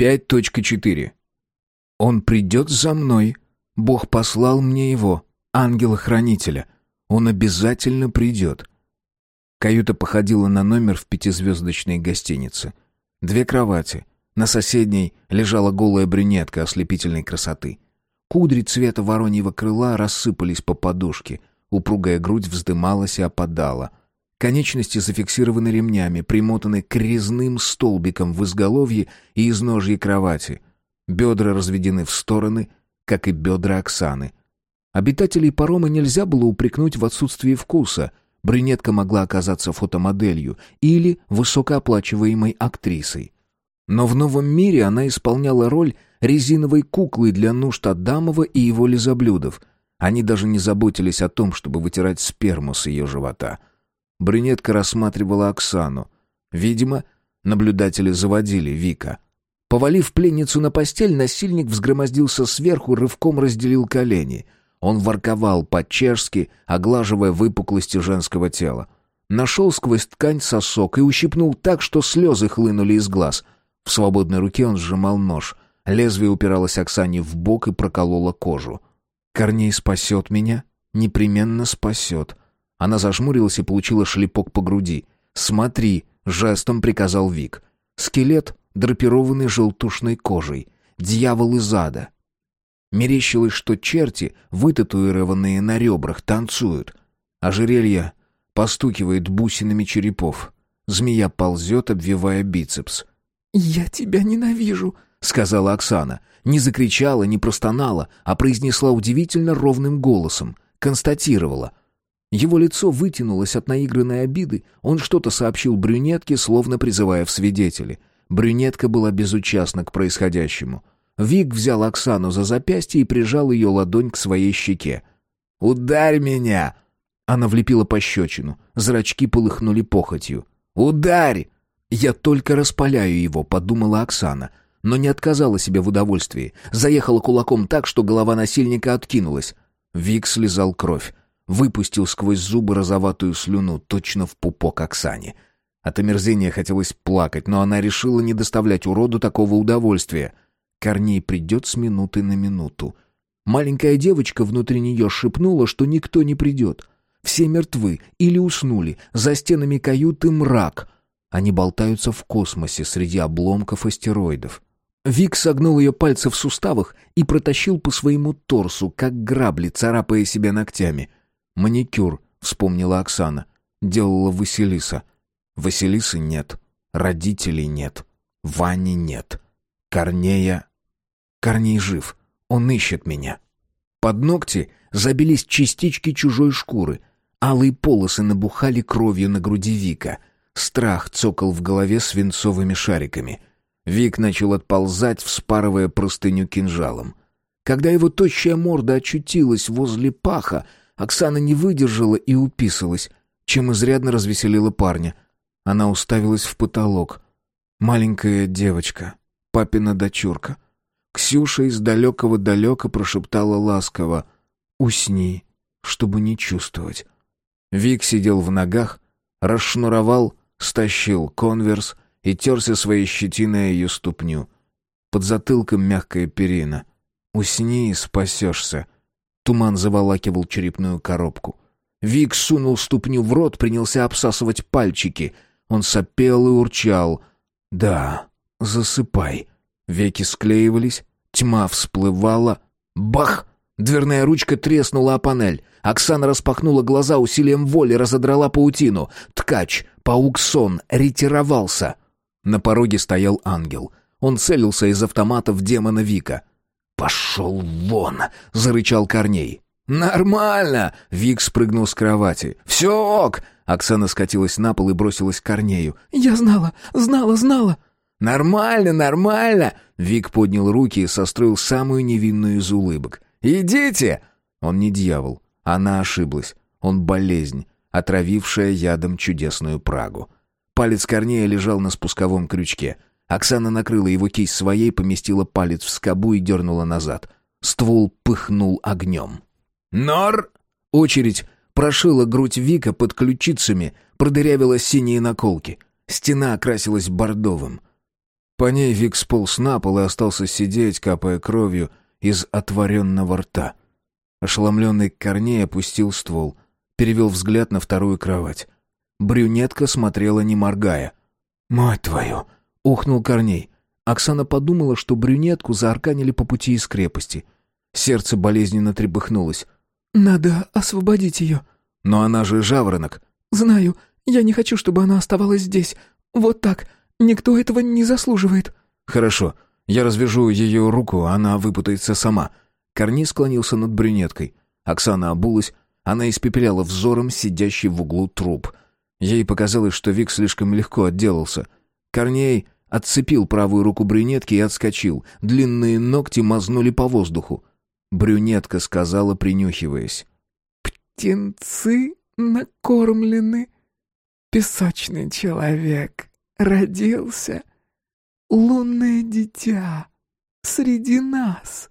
5.4. Он придет за мной. Бог послал мне его, ангела-хранителя. Он обязательно придет. Каюта походила на номер в пятизвездочной гостинице. Две кровати. На соседней лежала голая брюнетка ослепительной красоты. Кудри цвета вороньего крыла рассыпались по подушке. Упругая грудь вздымалась и опадала. Конечности зафиксированы ремнями, примотаны к резным столбикам в изголовье и изножье кровати. Бедра разведены в стороны, как и бедра Оксаны. Обитателей парома нельзя было упрекнуть в отсутствии вкуса. Брюнетка могла оказаться фотомоделью или высокооплачиваемой актрисой. Но в новом мире она исполняла роль резиновой куклы для нужд Адамова и его лизоблюдов. Они даже не заботились о том, чтобы вытирать сперму с ее живота. Брюнетка рассматривала Оксану. Видимо, наблюдатели заводили Вика. Повалив пленницу на постель, насильник взгромоздился сверху, рывком разделил колени. Он ворковал по-чешски, оглаживая выпуклости женского тела. Нашел сквозь ткань сосок и ущипнул так, что слезы хлынули из глаз — в свободной руке он сжимал нож. Лезвие упиралось Оксане в бок и прокололо кожу. «Корней спасет меня? Непременно спасет». Она зажмурилась и получила шлепок по груди. «Смотри!» — жестом приказал Вик. Скелет, драпированный желтушной кожей. Дьявол из ада. Мерещилось, что черти, вытатуированные на ребрах, танцуют. Ожерелье постукивает бусинами черепов. Змея ползет, обвивая бицепс. «Я тебя ненавижу», — сказала Оксана. Не закричала, не простонала, а произнесла удивительно ровным голосом. Констатировала. Его лицо вытянулось от наигранной обиды. Он что-то сообщил брюнетке, словно призывая в свидетели. Брюнетка была безучастна к происходящему. Вик взял Оксану за запястье и прижал ее ладонь к своей щеке. «Ударь меня!» Она влепила пощечину. Зрачки полыхнули похотью. «Ударь!» «Я только распаляю его», — подумала Оксана, но не отказала себе в удовольствии. Заехала кулаком так, что голова насильника откинулась. Вик слезал кровь. Выпустил сквозь зубы розоватую слюну, точно в пупок Оксане. От омерзения хотелось плакать, но она решила не доставлять уроду такого удовольствия. Корней придет с минуты на минуту. Маленькая девочка внутри нее шепнула, что никто не придет. Все мертвы или уснули, за стенами каюты мрак — они болтаются в космосе среди обломков астероидов. Вик согнул ее пальцы в суставах и протащил по своему торсу, как грабли, царапая себя ногтями. «Маникюр», — вспомнила Оксана. Делала Василиса. Василисы нет. Родителей нет. Вани нет. Корнея... Корней жив. Он ищет меня. Под ногти забились частички чужой шкуры. Алые полосы набухали кровью на груди Вика — Страх цокал в голове свинцовыми шариками. Вик начал отползать, вспарывая простыню кинжалом. Когда его тощая морда очутилась возле паха, Оксана не выдержала и уписалась, чем изрядно развеселила парня. Она уставилась в потолок. Маленькая девочка, папина дочурка. Ксюша из далекого-далека прошептала ласково «Усни, чтобы не чувствовать». Вик сидел в ногах, расшнуровал стащил конверс и терся своей щетиной ее ступню. Под затылком мягкая перина. «Усни и спасешься». Туман заволакивал черепную коробку. Вик сунул ступню в рот, принялся обсасывать пальчики. Он сопел и урчал. «Да, засыпай». Веки склеивались, тьма всплывала. Бах! Дверная ручка треснула о панель. Оксана распахнула глаза усилием воли, разодрала паутину. Ткач, паук-сон, ретировался. На пороге стоял ангел. Он целился из автомата в демона Вика. «Пошел вон!» — зарычал Корней. «Нормально!» — Вик спрыгнул с кровати. «Все ок!» Оксана скатилась на пол и бросилась к Корнею. «Я знала, знала, знала!» «Нормально, нормально!» Вик поднял руки и состроил самую невинную из улыбок. «Идите!» Он не дьявол. Она ошиблась. Он болезнь, отравившая ядом чудесную Прагу. Палец Корнея лежал на спусковом крючке. Оксана накрыла его кисть своей, поместила палец в скобу и дернула назад. Ствол пыхнул огнем. «Нор!» Очередь прошила грудь Вика под ключицами, продырявила синие наколки. Стена окрасилась бордовым. По ней Вик сполз на пол и остался сидеть, капая кровью из отворенного рта. Ошеломленный Корней опустил ствол, перевел взгляд на вторую кровать. Брюнетка смотрела, не моргая. «Мать твою!» — ухнул Корней. Оксана подумала, что брюнетку заарканили по пути из крепости. Сердце болезненно трепыхнулось. «Надо освободить ее». «Но она же жаворонок». «Знаю. Я не хочу, чтобы она оставалась здесь. Вот так. Никто этого не заслуживает». «Хорошо. Я развяжу ее руку, она выпутается сама». Корней склонился над брюнеткой. Оксана обулась. Она испепеляла взором сидящий в углу труп. Ей показалось, что Вик слишком легко отделался. Корней отцепил правую руку брюнетки и отскочил. Длинные ногти мазнули по воздуху. Брюнетка сказала, принюхиваясь. «Птенцы накормлены. Песочный человек родился. Лунное дитя среди нас».